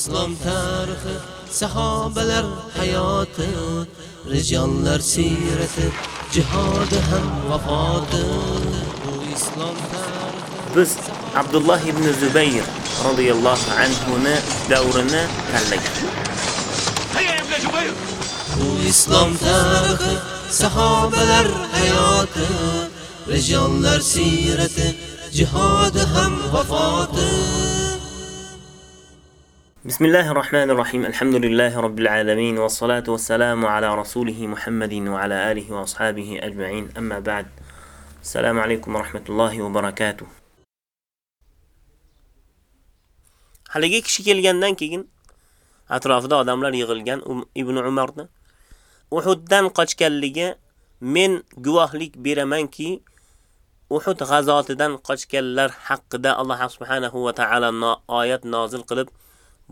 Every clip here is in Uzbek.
islom tarixi sahobalar hayoti rijonlar siyrati jihodi ham vafoti. Bu islom tarixi biz Abdullah ibn Zubayr radhiyallohu anhu ni davrini tanlagan. bu islom tarixi sahobalar hayoti rijonlar siyrati jihodi ham vafoti بسم الله الرحمن الرحيم الحمد لله رب العالمين والصلاة والسلام على رسوله محمد وعلى آله وأصحابه أجمعين أما بعد السلام عليكم ورحمة الله وبركاته haligi kishi kelgandan keyin atrofida odamlar yig'ilgan Um- Ibn Umarni Uhuddan qochganligi men guvohlik beramanki Uhud g'azotidan qochganlar haqida Alloh subhanahu va taolo oyat nozil qilib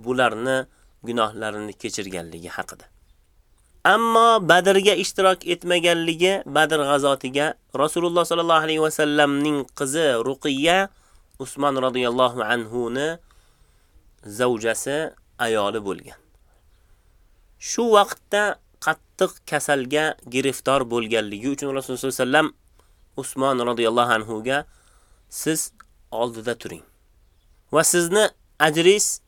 bularni gunohlarini kechirganligi haqida. Ammo Badrga ishtirok etmaganligi Badr g'azotiga Rasululloh sallallohu alayhi va sallamning qizi Ruqiyya Usmon radhiyallohu anhu ni zavjasi ayoli bo'lgan. Shu vaqtda qattiq kasalga giriftor bo'lganligi uchun Rasululloh sollallohu alayhi vasallam Usmon radhiyallohu anhu ga siz oldida turing. Va sizni ajris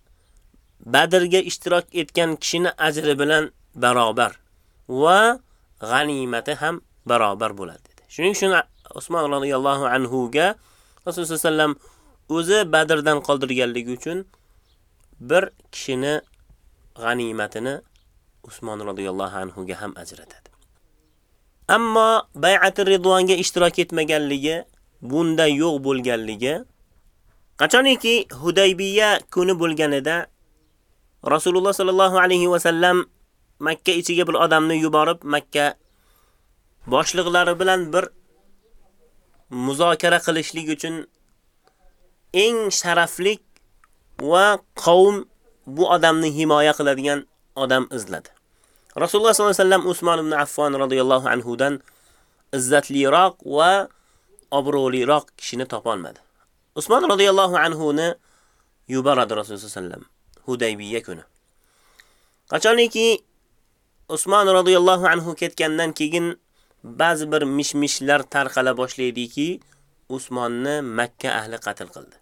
Badrga ishtirok etgan kishini ajri bilan barobar va g'animati ham barobar bo'ladi dedi. Shuning uchun Usmon roziyallohu anhu ga Rasululloh sallam alayhi vasallam o'zi Badrdan qoldirganligi uchun bir kishini g'animatini Usmon roziyallohu anhu ga ham ajratadi. Ammo bay'atir ridvonga ishtirok etmaganligi, bunda yo'q bo'lganligi qachoniki Hudaybiya kuni bo'lganida Rasululloh sallallohu alayhi va sallam Makka ichiga bir odamni yuborib, Makka boshliqlari bilan bir muzokara qilishlik uchun eng sharafli va qavm bu odamni himoya qiladigan odam izladi. Rasululloh sallallohu alayhi vasallam Usmon ibn Affon radhiyallohu anhu dan izzatliroq va obro'liroq kishini topolmadi. Usmon radhiyallohu anhu ni yuboradi Rasululloh sallallohu alayhi vasallam Hudaybiya kuni. Qachoniki Usmon radhiyallohu anhu ketgandan keyin ba'zi bir mishmishlar tarqala boshlaydiki, Usmonni Makka ahli qatl qildi.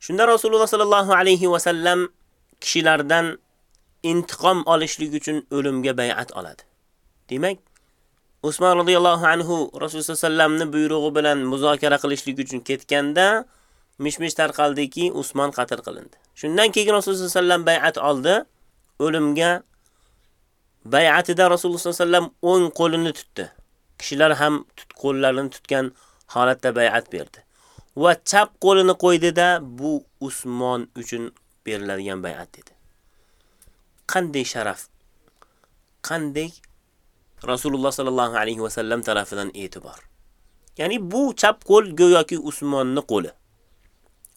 Shunda Rasululloh sallallohu alayhi va sallam kishilardan intiqom olishlik uchun o'limga bay'at oladi. Demak, Usmon radhiyallohu anhu Rasululloh sallamni buyrug'i bilan muzokara qilishlik uchun ketganda mishmish tarqaldiki, Usmon qatl qilindi. Shundan keyin Rasululloh sallam bay'at oldi, o'limga bay'atida Rasululloh sallam o'ng qo'lini tutdi. Kishilar ham tut qo'llarini tutgan holatda bay'at berdi. Va chap qo'lini qo'ydida bu Usmon uchun beriladigan bay'at dedi. Qanday sharaf, qanday Rasululloh sallallohu alayhi va sallam tarafidan e'tibor. Ya'ni bu chap qo'l go'yoki Usmonning qo'li.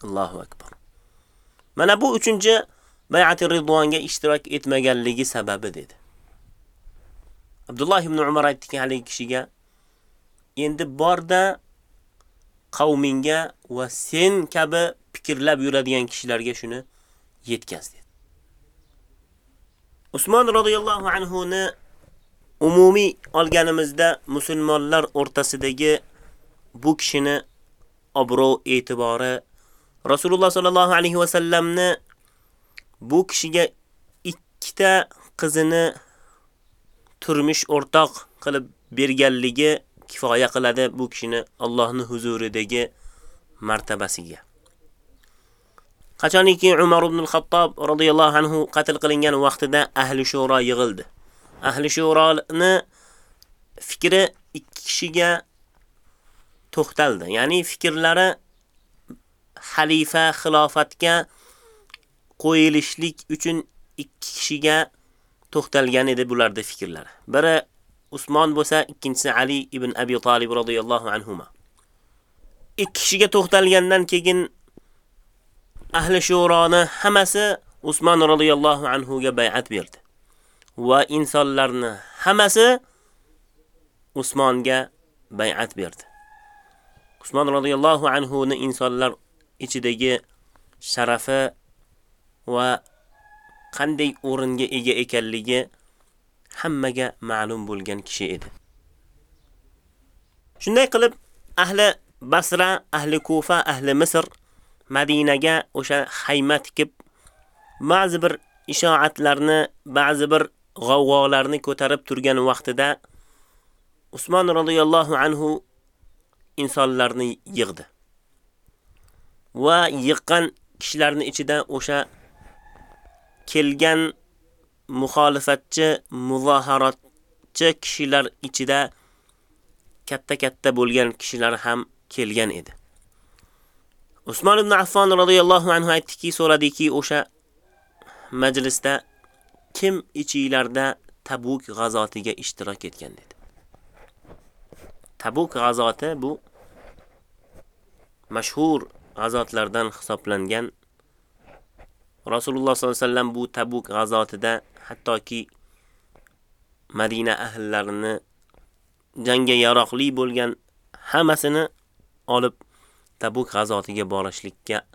Allohu akbar. Mana bu 3-chi bay'at ridvonga ishtirok etmaganligi sababi dedi. Abdulloh ibn Umar aytdiki haligi kishiga endi borda qavminga va sen kabi fikrlab yuradigan kishilarga shuni yetkaz dedi. Usmon radhiyallohu anhu ni umumiy olganimizda musulmonlar o'rtasidagi bu kishini obro' e'tibori Rasululloh sallallohu alayhi va sallamni bu kishiga ikkita qizini turmush o'rtoq qilib berganligi kifoya qiladi bu kishini Allohning huzuridagi martabasiga. Qachoniki Umar ibn al-Xattob radhiyallohu anhu qatl qilingan vaqtida ahli shura yig'ildi. Ahli shuroni fikri ikki kishiga to'xtaldi. Ya'ni fikrlari xalifa xilofatga qo'yilishlik uchun ikki kishiga to'xtalgan edi bularda fikrlari. Biri Usmon bo'lsa, ikkinchisi Ali ibn Abi Talib radhiyallohu anhuma. Ikki kishiga to'xtalgandan keyin ahli shuroni hammasi Usmon radhiyallohu anhu ga bay'at berdi. Va insonlarni hammasi Usmonga bay'at berdi. Usmon radhiyallohu anhu ni insonlar ichidagi sharafi va qanday o'ringa ega ekanligi hammaga ma'lum bo'lgan kishi edi. Shunday qilib ahli Basra, ahli Kufa, ahli Misr Madinaga o'sha xayma tikib ba'zi bir ishoatlarni, ba'zi bir g'avg'olarni ko'tarib turgan vaqtida Usmon radhiyallohu anhu insonlarni yig'di. Va yiqqan kishilarning ichidan o'sha kelgan muxolifatchi, muzoharatchi kishilar ichida katta-katta bo'lgan kishilar ham kelgan edi. Usmon ibn Affon radhiyallohu anhu aytdiki, so'radiki, o'sha majlisda kim ichinglarda Tabuk g'azotiga ishtirok etgan dedi. Tabuk g'azoti bu mashhur g'azotlardan hisoblangan. Rasululloh sollallohu alayhi vasallam bu Tabuk g'azotida hattoki Madina ahllarini jangga yaroqli bo'lgan hammasini olib Tabuk g'azotiga borishlikka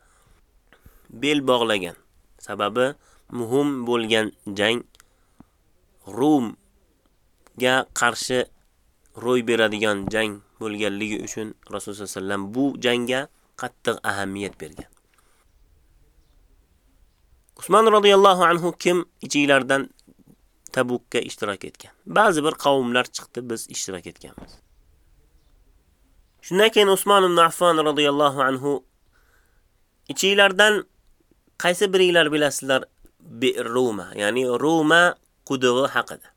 bel bog'lagan. Sababi muhim bo'lgan jang Rumga qarshi ro'y beradigan jang bo'lganligi uchun Rasululloh sollallohu alayhi vasallam bu jangga qattiq ahamiyat bergan. Usmon radhiyallohu anhu kim ichinglardan Tabukka ishtirok etgan. Ba'zi bir qavmlar chiqdi, biz ishtirok etganmiz. Shundan keyin Usmon ibn Affon radhiyallohu anhu ichinglardan qaysi biringlar bilasizlar? Bi'r Roma, ya'ni Roma qudug'i haqida.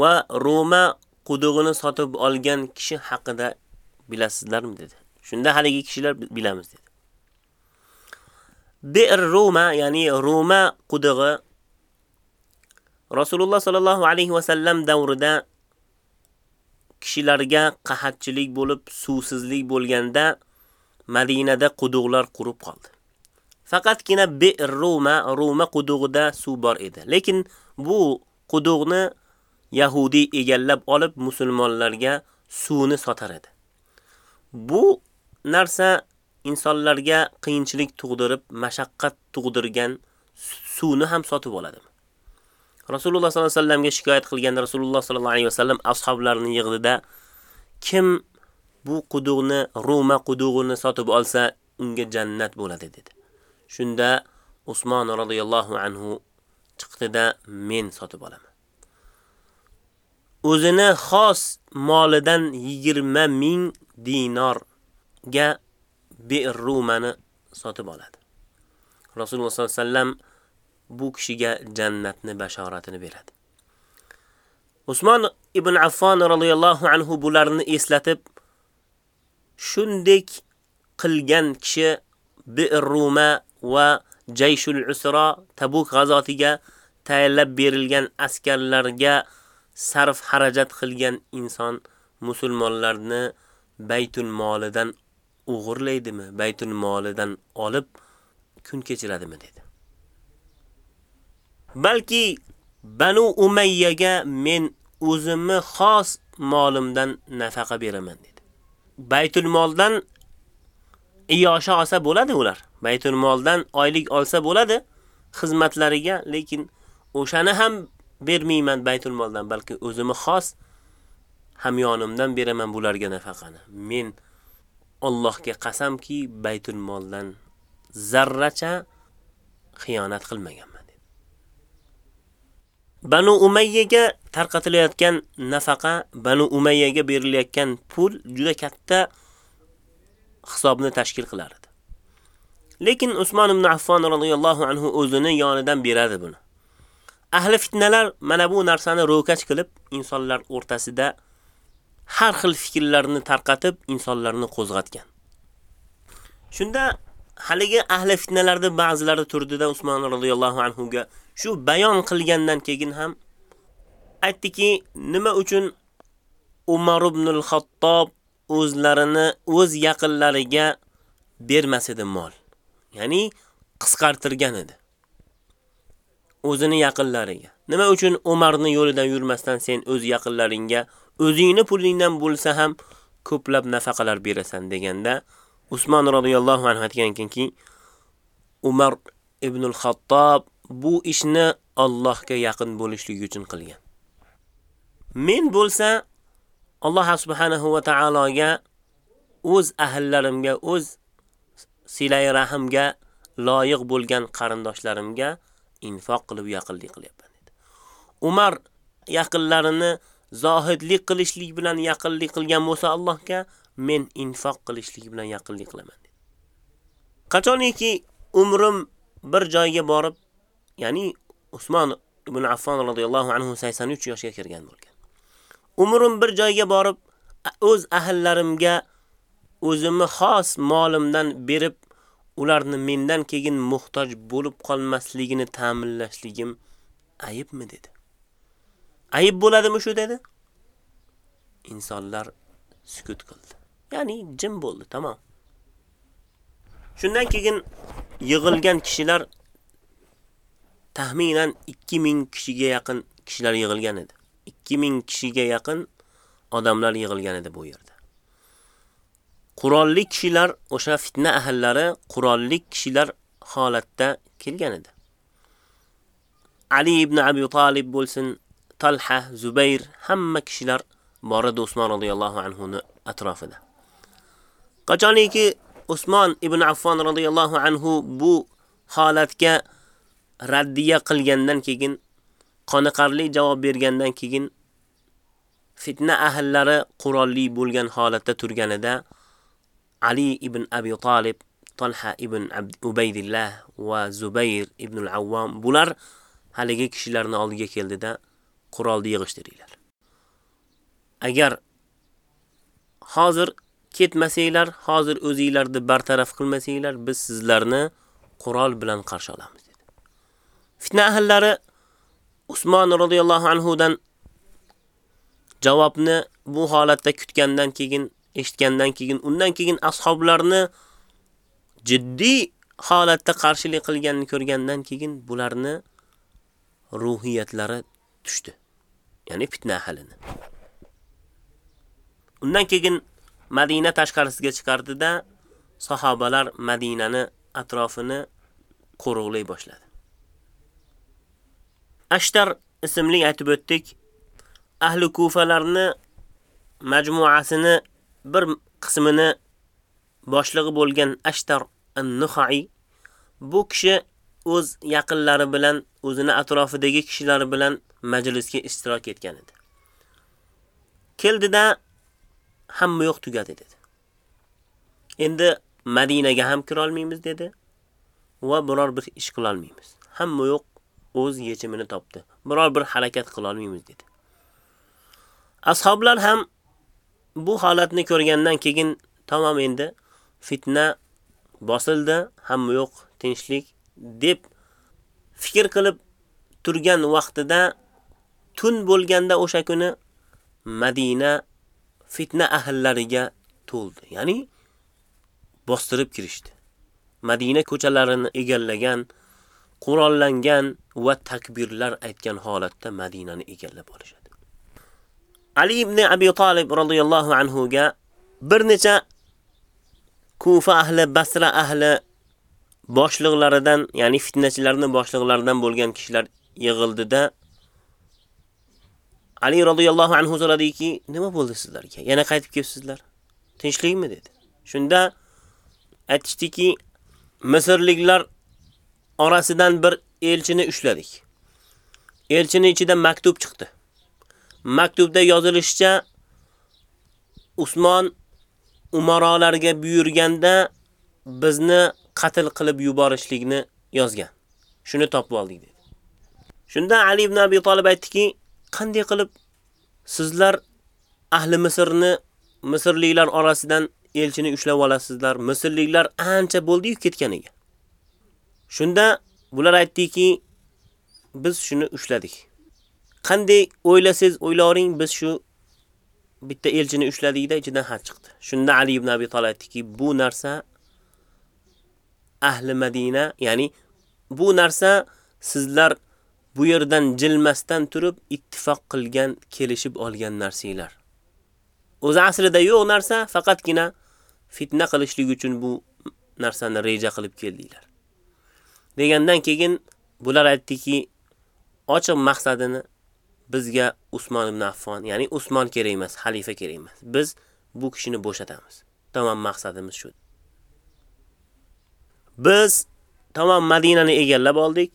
Va Roma qudug'ini sotib olgan kishi haqida bilasizlarmi dedi. Shunda haligi kishilar bilamiz dedi. Bi'r Roma, ya'ni Roma qudug'i Rasululloh sallallohu alayhi va sallam davrida kishilarga qahatchilik bo'lib, suvsizlik bo'lganda Madinada quduqlar qurib qoldi. Faqatgina Bi'r Roma, Roma qudug'ida suv bor edi. Lekin bu quduqni Yahudi egallab olib musulmonlarga suvni sotar edi. Bu narsa insonlarga qiyinchilik tug'dirib, mashaqqat tug'dirgan suvni ham sotib oladimi? Rasululloh sollallohu alayhi vasallamga shikoyat qilgan Rasululloh sollallohu alayhi vasallam ashablarini yig'dida kim bu quduqni, Roma qudug'ini sotib olsa, unga jannat bo'ladi dedi. Shunda Usmon radhiyallohu anhu chiqdida men sotib olaman. O'zini xos molidan 20 ming dinor ga berrumani sotib oladi. Rasululloh sollallohu alayhi vasallam bu kishiga jannatni bashoratini beradi. Usmon ibn Affon radhiyallohu anhu bularni eslatib, shunday qilgan kishi Bi'r-Ruma va Jayshul Usra Tabuk g'azotiga tayinlab berilgan askarlarga sarf xarajat qilgan inson musulmonlarni baytul molidan o'g'irlaydimi, baytul molidan olib kun kechiradimi dedi. Balki Banu Umayyaga men o'zimni xos molimdan nafaqa beraman dedi. Baytul moldan iyosha olsa bo'ladi ular. Baytul moldan oylik olsa bo'ladi xizmatlariga, lekin o'shani ham bermayman baytul moldan, balki o'zimni xos hamyonimdan beraman bularga nafaqani. Men Allohga qasamki, baytul moldan zarracha xiyonat qilmaganman dedi. Banu Umayyaga tarqatilayotgan nafaqa, Banu Umayyaga berilayotgan pul juda katta hisobni tashkil qilar edi. Lekin Usmon ibn Affon radhiyallohu anhu o'zini yonidan beradi buni. Ahli fitnalar mana bu narsani ro'kach qilib, insonlar o'rtasida har xil fikrlarni tarqatib, insonlarni qo'zg'atgan. Shunda haligi ahli fitnalarda ba'zilari turdida Usmon radhiyallohu anhu ga shu bayon qilgandan keyin ham aytdiki, nima uchun Umar ibn al-Xattob o'zlarini o'z yaqinlariga bermas edi mol. Ya'ni qisqartirgan edi. O'zini yaqinlariga. Nima uchun Umarni yo'lidan yurmasdan sen o'z yaqinlaringga o'zingni pulingdan bo'lsa ham ko'plab nafaqalar berasan deganda Usmon radhiyallohu anhu aytganki, Umar ibn al-Xattob bu ishni Allohga yaqin bo'lishlik uchun qilgan. Men bo'lsa Alloh subhanahu va taologa o'z ahllarimga, o'z silay rahimga loyiq bo'lgan qarindoshlarimga infoq qilib yaqinlik qilyapman dedi. Umar yaqinlarini zohidlik qilishlik bilan yaqinlik qilgan bo'lsa Allohga, men infoq qilishlik bilan yaqinlik qilaman dedi. Qachoniki umrim bir joyga borib, ya'ni Usmon ibn Affon radhiyallohu anhu 83 yoshga kirgan bo'lgan. Umrim bir joyga borib, o'z ahllarimga o'zimni xos molimdan berib, ularni mendan keyin muhtoj bo'lib qolmasligini ta'minlashligim ayibmi dedi. Ayib bo'ladimi shu dedi? Insonlar sukut qildi. Ya'ni jim bo'ldi, tamom. Shundan keyin yig'ilgan kishilar taxminan 2000 kishiga yaqin kishilar yig'ilgan edi. 2000 kishiga yaqin odamlar yig'ilgan edi bu yerda. Qurolli kishilar, o'sha fitna ahllari qurolli kishilar holatda kelgan edi. Ali ibn Abi Talib bo'lsin, Talha, Zubayr hamma kishilar bor edi Usmon radhiyallohu anhu ni atrofida. Qachoniki Usmon ibn Affon radhiyallohu anhu bu holatga raddiya qilgandan keyin qoniqarli javob bergandan keyin fitna ahllari qurolli bo'lgan holatda turganida Ali ibn Abi Talib, Talha ibn Ubaydillah va Zubayr ibn al-Awwam bular haligi kishilarni oldiga keldida qurolni yig'ishtiringlar. Agar hozir ketmasanglar, hozir o'zingizlarni bartaraf qilmasanglar, biz sizlarni qurol bilan qarshi olamiz dedi. Fitna ahllari Usmon radhiyallohu anhu dan javobni bu holatda kutgandan keyin, eshitgandan keyin, undan keyin ashoblarni jiddiy holatda qarshilik qilganini ko'rgandan keyin bularni ruhiyatlari tushdi. Ya'ni fitna ahlini. Undan keyin Madina tashqarisiga chiqardida sahobalar Madinani atrofini qo'riqlay boshladi. Ashtar ismli aytib o'tdik. Ahli Kufalarni majmuasini bir qismini boshlig'i bo'lgan Ashtar an-Nuhai bu kishi o'z yaqinlari bilan, o'zini atrofidagi kishilar bilan majlisga ishtirok etgan edi. Keldida hamma yo'q tugadi dedi. Endi Madinaga ham kira olmaymiz dedi va biror bir ish qila olmaymiz. Hamma yo'q o'z yechimini topdi. Biror bir harakat qila olmaymiz dedi. Ashoblar ham bu holatni ko'rgandan keyin tamom endi fitna bosildi, hamma yo'q, tinchlik deb fikr qilib turgan vaqtida tun bo'lganda o'sha kuni Madina fitna ahllariga to'ldi. Ya'ni bostirib kirishdi. Madina ko'chalarini egallagan, qurollangan va takbirlar aytgan holatda Madinani egallab olishadi. Ali ibn Abi Talib radhiyallohu anhu ga bir necha Kufa ahli, Basra ahli boshliqlaridan, ya'ni fitnachilarning boshliqlaridan bo'lgan kishilar yig'ildida Ali radhiyallohu anhu so'radiki, nima bo'ldi sizlarga? Yana qaytib kelibsizlar? Tinchlikmi dedi. Shunda aytishdiki, Misrliklar orasidan bir elchini ushladik. Elchini ichida maktub chiqdi. Maktubda yozilishicha Usmon umarolarga buyurganda bizni qatl qilib yuborishlikni yozgan. Shuni topib oldik dedi. Shunda Ali ibn Abi Talib aytdiki, qanday qilib sizlar ahli Misrni Misrliklar orasidan elchini ushlab olasizlar? Misrliklar ancha bo'ldi-yu ketganiga. Shunda bular aytdiki, biz shuni ushladik. Qanday o'ylasiz, o'ylaring, biz shu bitta elchini ushladikda ichidan xat chiqdi. Shunda Ali ibn Abi Talib aytdiki, bu narsa ahli Madina, ya'ni bu narsa sizlar bu yerdan jilmasdan turib ittifoq qilgan, kelishib olgan narsalar. O'z asrida yo'q narsa, faqatgina fitna qilishlik uchun bu narsani reja qilib keldinglar. Degandan keyin bular aytdiki, ochiq maqsadini bizga Usmon ibn Affon, ya'ni Usmon kerak emas, xalifa kerak emas. Biz bu kishini bo'shatamiz. Tamom maqsadimiz shu. Biz tamom Madinani egallab oldik.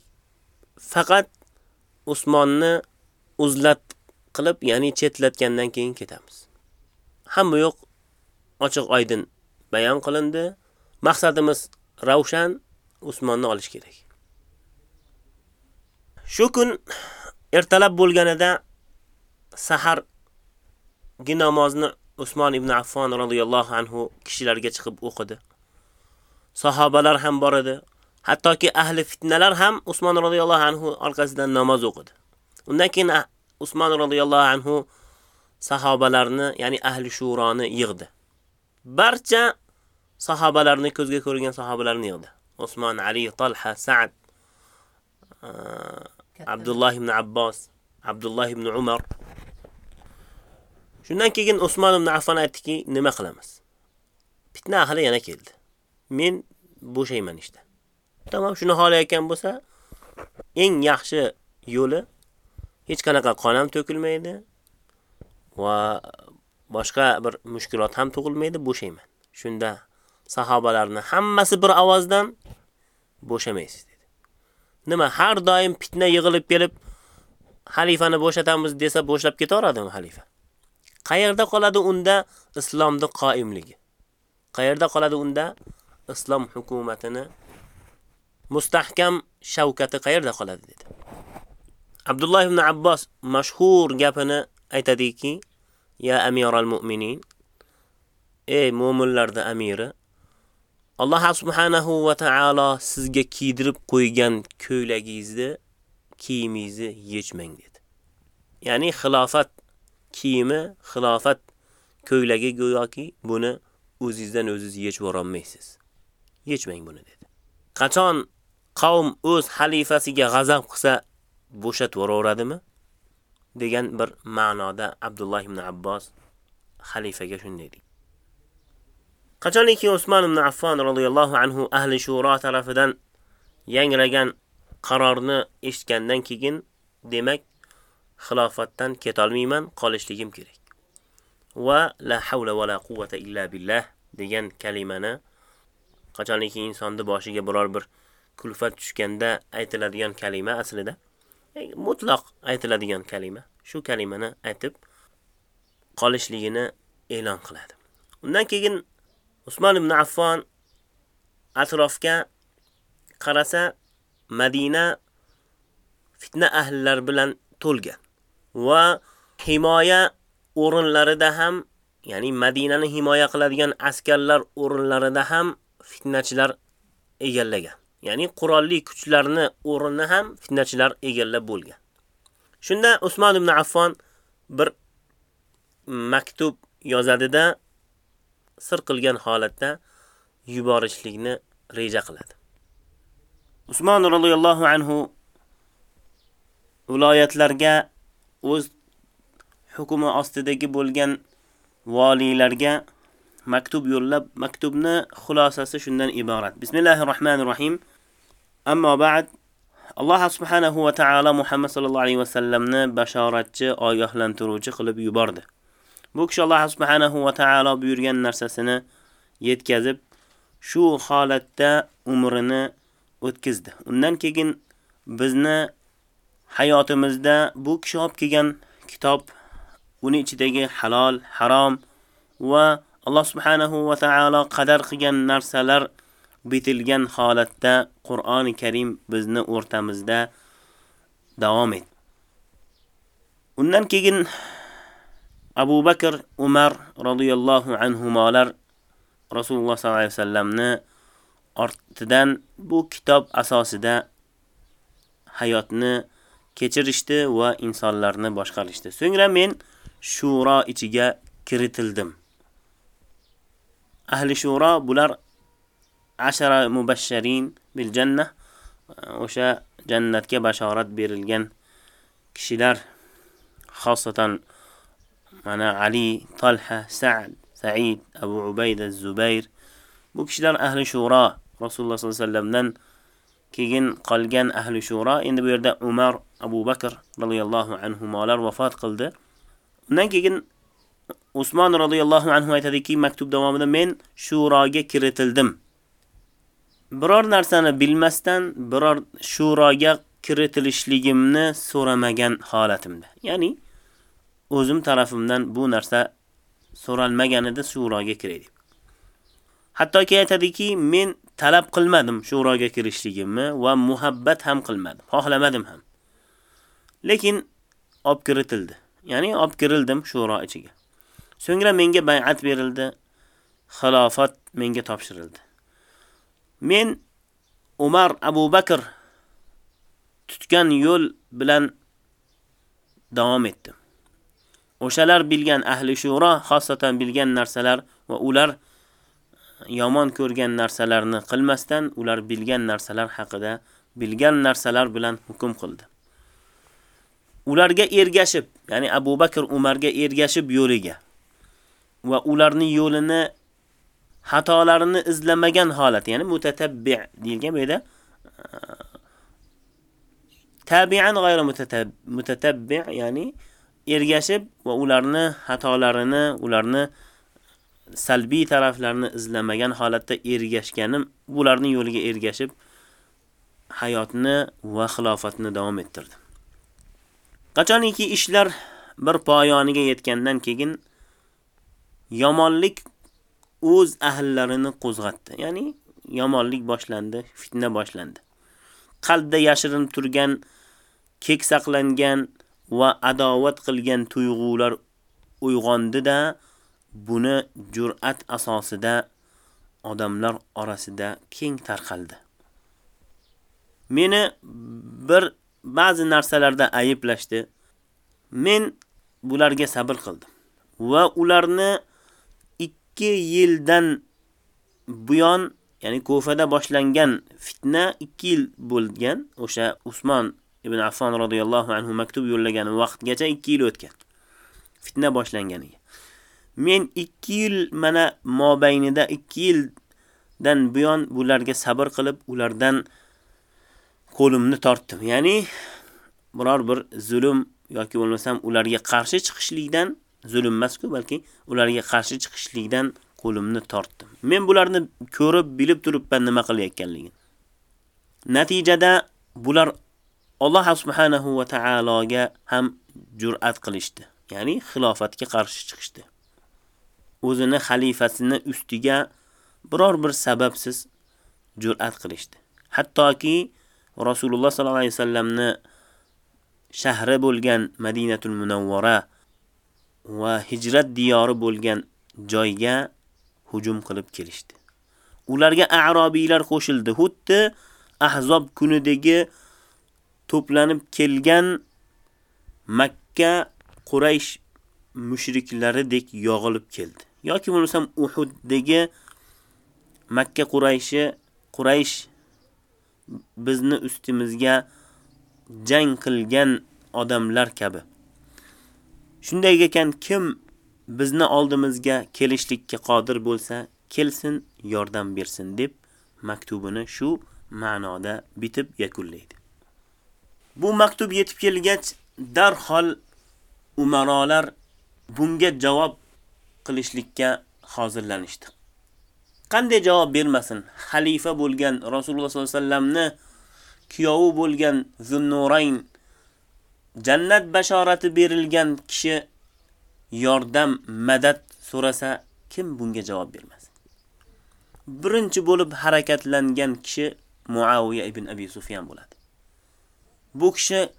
Faqat Usmonni uzlat qilib, ya'ni chetlatgandan keyin ketamiz. Hamma yo'q ochiq oydin bayon qilindi. Maqsadimiz ravshan Usmonni olish kerak. Shu kun ertalab bo'lganida sahar namozni Usmon ibn Affon radhiyallohu anhu kishilarga chiqib o'qidi. Sahobalar ham bor edi. Hattoki ahli fitnalar ham Usmon radhiyallohu anhu orqasidan namoz o'qidi. Undan keyin Usmon radhiyallohu anhu sahobalarni, ya'ni ahli shuroni yig'di. Barcha sahobalarni ko'zga ko'rgan sahobalarni yig'di. Usmon, Ali, Talha, Sa'd, Abdullah ibn Abbos, Abdullah ibn Umar. Shundan keyin Usmon ibn Affon aytdiki, nima qilamiz? Fitna ahli yana keldi. Men bo'shayman ishda. Tamam, shuni xohlayotgan bo'lsa, eng yaxshi yo'li hech qanaqa qon ham to'kilmaydi va boshqa bir mushkulot ham tug'ilmaydi, bo'shayman. Shunda sahobalarni hammasi bir ovozdan bo'shamaysiz dedi. Nima har doim fitna yig'ilib kelib xalifani bo'shatamiz desa bo'shlab ketaveradimi xalifa? Qayerda qoladi unda islomning qoimligi? Qayerda qoladi unda islom hukumatini mustahkam shavkati qayerda qoladi dedi. Abdullah ibn Abbos mashhur gapini aytadiki, ya amiral mu'minin, ey mu'minlarning amiri, Alloh subhanahu va taolo sizga kiydirib qo'ygan ko'ylagingizni, kiyimingizni yechmang dedi. Ya'ni xilofat kiyimi, xilofat ko'ylagi go'yoki buni o'zingizdan o'zingiz yechib olmaysiz. Yechmang buni dedi. Qachon qavm o'z xalifasiga g'azab qilsa, bo'shatib yuboradimi? degan bir ma'noda Abdulloh ibn Abbos xalifaga shunday dedi. Qachonki Usmon ibn Affon radhiyallohu anhu ahli shura tarafidan yangragan qarorni eshitgandan keyin demak xilofatdan ketolmayman, qolishligim kerak. Va la havla va la quvvata illa billah degan kalimani qachonki insonni boshiga biror bir kulfat tushganda aytiladigan kalima aslida e, mutlaq aytiladigan kalima. Shu kalimani aytib qolishligini e'lon qiladi. Undan keyin Usmon ibn Affon atrofga qarasa Madina fitna ahllari bilan to'lgan va himoya o'rinlarida ham, ya'ni Madinani himoya qiladigan askarlar o'rinlarida ham fitnachilar egallagan. Ya'ni qurolli kuchlarni o'rnini ham fitnachilar egallab bo'lgan. Shunda Usmon ibn Affon bir maktub yozadida sir qilgan holatda yuborishlikni reja qiladi. Usmon radhiyallohu anhu viloyatlarga o'z hukumi ostidagi bo'lgan valiylarga maktub yo'llab, maktubni xulosasi shundan iborat. Bismillahirrohmanirrohim. Ammo ba'd Alloh subhanahu va taolo Muhammad sallallohu alayhi va sallamni bashoratchi, ogohlantiruvchi qilib yubordi. Bu kishi Alloh subhanahu va taolo buyurgan narsasini yetkazib, shu holatda umrini o'tkazdi. Undan keyin bizni hayotimizda bu kishi olib kelgan kitob, uni ichidagi halol, harom va Alloh subhanahu va taolo qadar qilgan narsalar bitilgan holatda Qur'oni Karim bizni o'rtamizda davom etdi. Undan keyin Abu Bakr, Umar radhiyallohu anhumolar Rasululloh sallallohu alayhi vasallamni ortidan bu kitob asosida hayotni kechirishdi va insonlarni boshqarishdi. So'ngra men shuro ichiga kiritildim. Ahli shuro bular ashara mubashsharin bil janna o'sha jannatga bashorat berilgan kishilar xosatan mana Ali, Talha, Sa'd, Sa'id, Abu Ubayda, Zubayr bu kishilar ahli shura Rasululloh sollallohu alayhi vasallamdan keyin qolgan ahli shura endi bu yerda Umar, Abu Bakr radhiyallohu anhumolar vafot qildi. Undan keyin Usmon radhiyallohu anhu aytadiki, maktub davomida men shuroga kiritildim. Biror narsani bilmasdan biror shuroga kiritilishligimni so'ramagan holatimda. Ya'ni o'zim tarafimdan bu narsa so'ralmaganida shuroga kiray deb. Hattoki aytadiki, men talab qilmadim shuroga kirishligimni va muhabbat ham qilmadim, xohlamadim ham. Lekin olib kiritildi. Ya'ni olib kirildim shuro ichiga. So'ngra menga bay'at berildi, xilofat menga topshirildi. Men Umar Abu Bakr tutgan yo'l bilan davom etdim. O'shalar bilgan ahli shura xosatan bilgan narsalar va ular e, yomon ko'rgan narsalarni qilmasdan ular bilgan narsalar haqida bilgan narsalar bilan hukm qildi. Ularga ergashib, ya'ni Abu Bakr Umarga ergashib yo'liga va ularning yo'lini xatolarini izlamagan holat, ya'ni mutatabbi' deyilgan bu yerda e, tabi'an g'ayri mutatabbi' ya'ni ergashib va ularni xatolarini, ularni salbiy taraflarini izlamagan holatda ergashganim, ularning yo'liga ergashib hayotni va xilofatni davom ettirdim. Qachoniki ishlar bir poyoniga yetgandan keyin yomonlik o'z ahllarini qo'zg'atdi. Ya'ni yomonlik boshlandi, fitna boshlandi. Qalbda yashirinib turgan, kek saqlangan va adovat qilgan tuyg'ular uyg'ondi-da, buni jur'at asosida odamlar orasida keng tarqaldi. Meni bir ba'zi narsalarda ayiblashdi. Men bularga sabr qildim va ularni 2 yildan buyon, ya'ni Kufada boshlangan fitna 2 yil bo'lgan. O'sha Usmon ibn Affon radhiyallohu anhu maktub yo'llagan vaqtgacha 2 yil o'tgan. Fitna boshlanganiga. Men 2 yil mana mobaynida 2 yildan buyon bularga sabr qilib, ulardan qo'limni tortdim. Ya'ni biror bir zulm yoki bo'lmasam ularga qarshi chiqishlikdan zulm emas-ku, balki ularga qarshi chiqishlikdan qo'limni tortdim. Men bularni ko'rib, bilib turibman nima qilayotganligini. Natijada bular Alloh subhanahu va taologa ham jur'at qilishdi. Ya'ni xilofatga qarshi chiqishdi. o'zini xalifasini ustiga biror bir sababsiz jur'at qilishdi. Hattoki Rasululloh sallallohu alayhi vasallamni shahri bo'lgan Madinatul Munawwara va hijrat diyori bo'lgan joyga hujum qilib kelishdi. Ularga arabiylar qo'shildi. Xuddi Ahzob kunidagi to'planib kelgan Makka Quraysh mushriklaridek yog'ilib keldi. yoki bo'lmasam Uhuddagi Makka Qurayshi Quraysh bizni ustimizga jang qilgan odamlar kabi. Shunday ekan kim bizni oldimizga kelishlikka qodir bo'lsa, kelsin, yordam bersin deb maktubini shu ma'noda bitib yakunlaydi. Bu maktub yetib kelgach, darhol umarolar bunga javob qilishlikka hozirlanishdi. Qanday javob bermasin? Xalifa bo'lgan Rasululloh sollallohu alayhi vasallamni kuyovi bo'lgan Zunnurayn jannat bashorati berilgan kishi yordam, madad so'rasa, kim bunga javob bermas? Birinchi bo'lib harakatlangan kishi Muaviya ibn Abi Sufyan bo'ladi. Bu kishi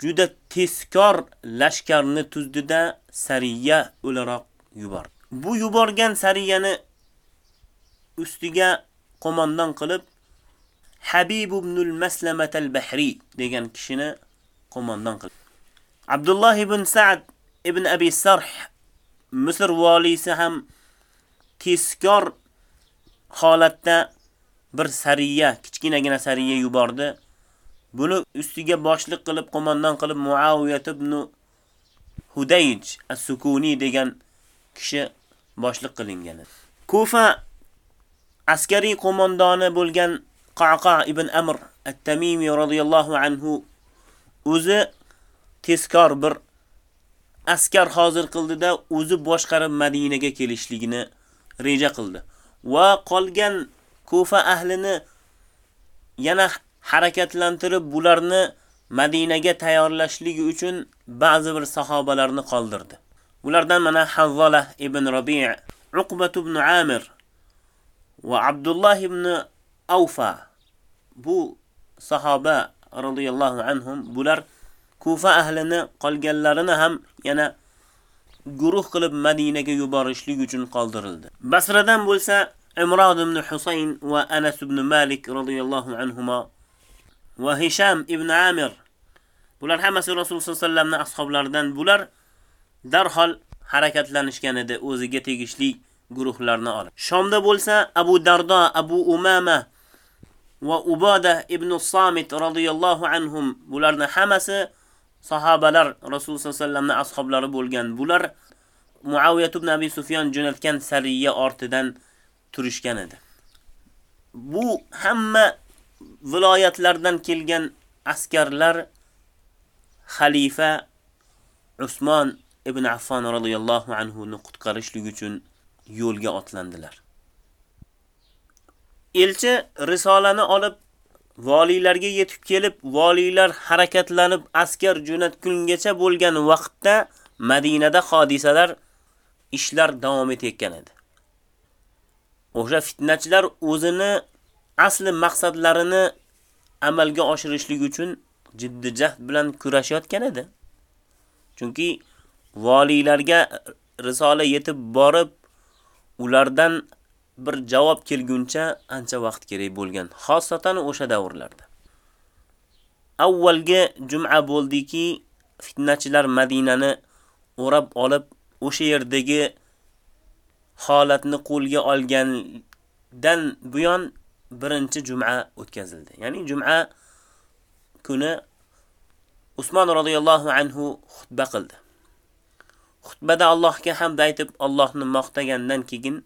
juda tezkor lashkarni tuzdida sariya o'laroq yubordi. Bu yuborgan sariyani ustiga qo'mondan qilib Habib ibn al-Maslamat al-Bahri degan kishini qo'mondan qildi. Abdulloh ibn Sa'd ibn Abi Sarh Misr valisi ham tezkor holatda bir sariya, kichkinagina sariya yubordi. Buni ustiga boshliq qilib qo'mondan qilib Muawiyat ibn Hudayj as-Sukuni degan kishi boshliq qilingan. Kufa askariy qo'mondoni bo'lgan Qaqa ibn Amr At-Tamimi radhiyallohu anhu o'zi teskor bir askar hozir qildida o'zi boshqarib Madinaga kelishligini reja qildi va qolgan Kufa ahlini yana harakatlantirib ularni Madinaga tayyorlashligi uchun ba'zi bir sahobalarni qoldirdi. Ulardan mana Havvala ibn Rabi', Uqba ibn Amir va Abdullah ibn Awfa bu sahoba radhiyallohu anhum bular Kufa ahlini qolganlarini ham yana guruh qilib Madinaga yuborishlik uchun qoldirildi. Basradan bo'lsa Imrod ibn Husayn va Anas ibn Malik radhiyallohu anhuma va Hisham ibn Amir bular hammasi Rasululloh sollallohu alayhi vasallamning ashablaridan bular darhol harakatlanishgan edi o'ziga tegishli guruhlarni olib. Shomda bo'lsa Abu Dardo, Abu Umama va Ubada ibn Samit radhiyallohu anhum bularning hammasi sahobalar Rasul sollallohu alayhi vasallamning ashablari bo'lgan. Bular Muaviya ibn Abi Sufyan jo'natgan sariya ortidan turishgan edi. Bu hamma viloyatlardan kelgan askarlar xalifa Usmon ibn Affon radhiyallohu anhu ni qutqarishlik uchun yo'lga otlandilar. Elchi risolani olib voliylarga yetib kelib, voliylar harakatlanib askar jo'natgungacha bo'lgan vaqtda Madinada hodisalar ishlar davom etayotgan edi. O'sha fitnachilar o'zini asli maqsadlarini amalga oshirishlik uchun jiddiy jahd bilan kurashayotgan edi. Chunki voliylarga risola yetib borib, ulardan bir javob kelguncha ancha vaqt kerak bo'lgan, xosatan o'sha davrlarda. Avvalgi juma bo'ldiki, fitnachilar Madinani o'rab olib, o'sha yerdagi holatni qo'lga olgandan buyon birinchi juma o'tkazildi. Ya'ni juma kuni Usmon radhiyallohu anhu xutba qildi. Xutbada Allohga hamd aytib, Allohni maqtagandan keyin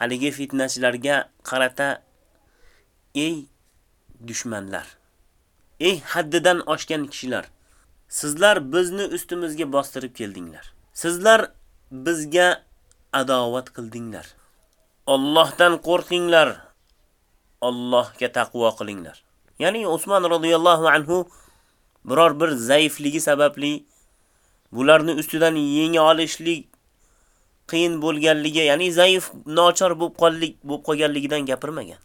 haligi fitnachilarga qarata ey dushmanlar, ey haddidan oshgan kishilar, sizlar bizni ustimizga bostirib keldinglar. Sizlar bizga adovat qildinglar. Allohdan qo'rqinglar. Allohga taqvo qilinglar. Ya'ni Usmon radhiyallohu anhu biror bir zaifligi sababli bularni ustidan yenga olishlik qiyin bo'lganligi, ya'ni zaif, nochor bo'lib qollik bo'lib qolganligidan gapirmagan.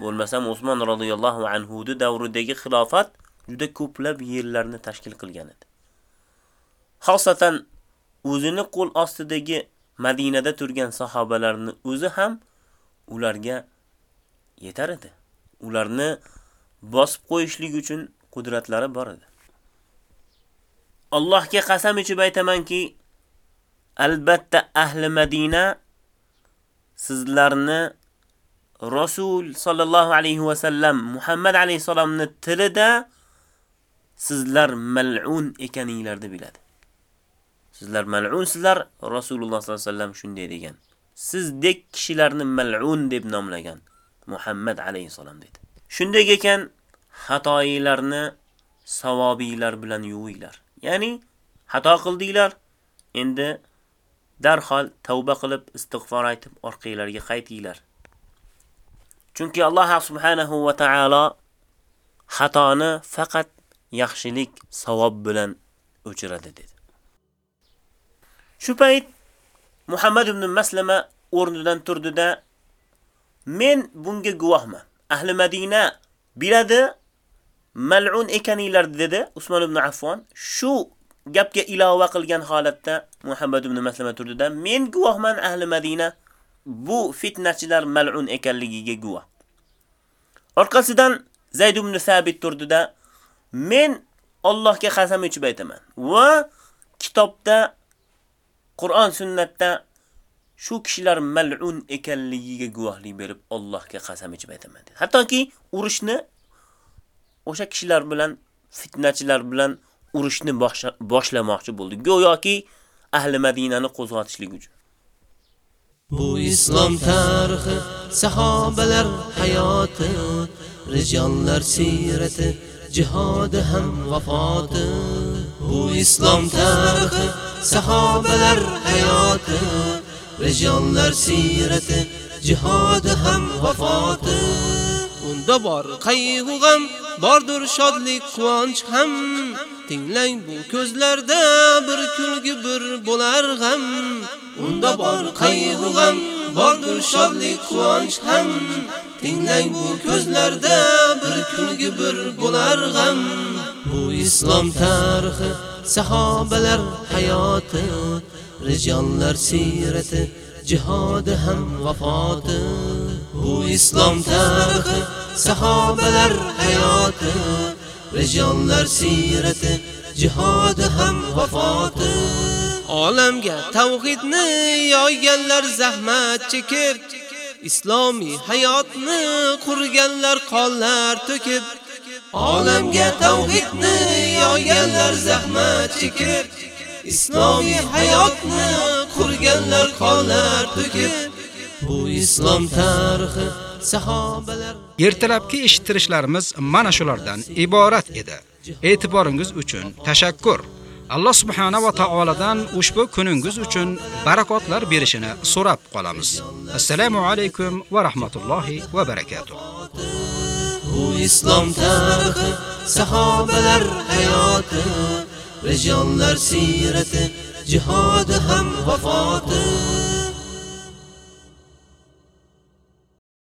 Bo'lmasam Usmon radhiyallohu anhu davridagi xilofat juda ko'plab yerlarni tashkil qilgan edi. Xosatan o'zini qo'l ostidagi Madinada turgan sahobalarni o'zi ham ularga yetar edi. Ularni bosib qo'yishlik uchun qudratlari bor edi. Allohga qasam ichib aytamanki, albatta ahli Madina sizlarni Rasul sallallohu alayhi va sallam Muhammad alayhi salomni tilida sizlar mal'un ekaninglarni biladi. Sizlar mal'unsizlar, Rasululloh sallallohu alayhi vasallam shunday degan. Sizdek kishilarni mal'un deb nomlagan Muhammad alayhi salam dedi. Shunday ekan, xatoyilarni savobiylar bilan yuvinglar. Ya'ni xato qildinglar, endi darhol tavba qilib istig'for aytib orqalariga qaytinglar. Chunki Alloh subhanahu va taolo xatoni faqat yaxshilik, savob bilan o'chiradi dedi. Shu payt Muhammad ibn Maslama o'rnidan turdida men bunga guvohman. Ahli Madina biladi mal'un ekaninglar dedi Usmon ibn Affon. Shu gapga ilova qilgan holatda Muhammad ibn Maslama turdida men guvohman ahli Madina bu fitnachilar mal'un ekanligiga guvoh. Orqasidan Zayd ibn Sabit turdida men Allohga qasam ichib aytaman va kitobda Qur'on sunnatda shu kishilar mal'un ekanligiga guvohlik berib Allohga qasam ichib aytaman dedi. Hattoki urushni o'sha kishilar bilan fitnachilar bilan urushni boshlamoqchi bo'ldi. Go'yoki ahli Madinani qo'zg'atishlik uchun. Bu islom tarixi, sahobalar hayoti, rijonlar siyrati jihodi ham vafoti bu islom tarixi sahobalar hayoti rijonlar siyrati jihodi ham vafoti unda bor qayg'u g'am bordir shodlik quvonch ham. Tinglang bu ko'zlarda bir kulgi bir bo'lar g'am. Unda bor qayg'u g'am bordir shodlik quvonch ham. Tinglang bu ko'zlarda bir kulgi bir bo'lar g'am. Bu islom tarixi sahobalar hayoti rijonlar siyrati jihodi ham vafoti. Bu islom tarixi sahobalar hayoti Rejonlar sirati jihodi ham vafoti. Olamga tavhidni yoyganlar zahmat chekib islomiy hayotni qurganlar qonlar to'kib. Olamga tavhidni yoyganlar zahmat chekib islomiy hayotni qurganlar qonlar to'kib. Bu islom tarixi sahobalar Ertalabki eshittirishlarimiz mana shulardan iborat edi. E'tiboringiz uchun tashakkur. Alloh subhanahu va taoladan ushbu kuningiz uchun barakotlar berishini so'rab qolamiz. Assalomu alaykum va rahmatullohi va barakotuh. bu islom tarixi sahobalar hayoti rijonlar sirati, jihodi ham vafoti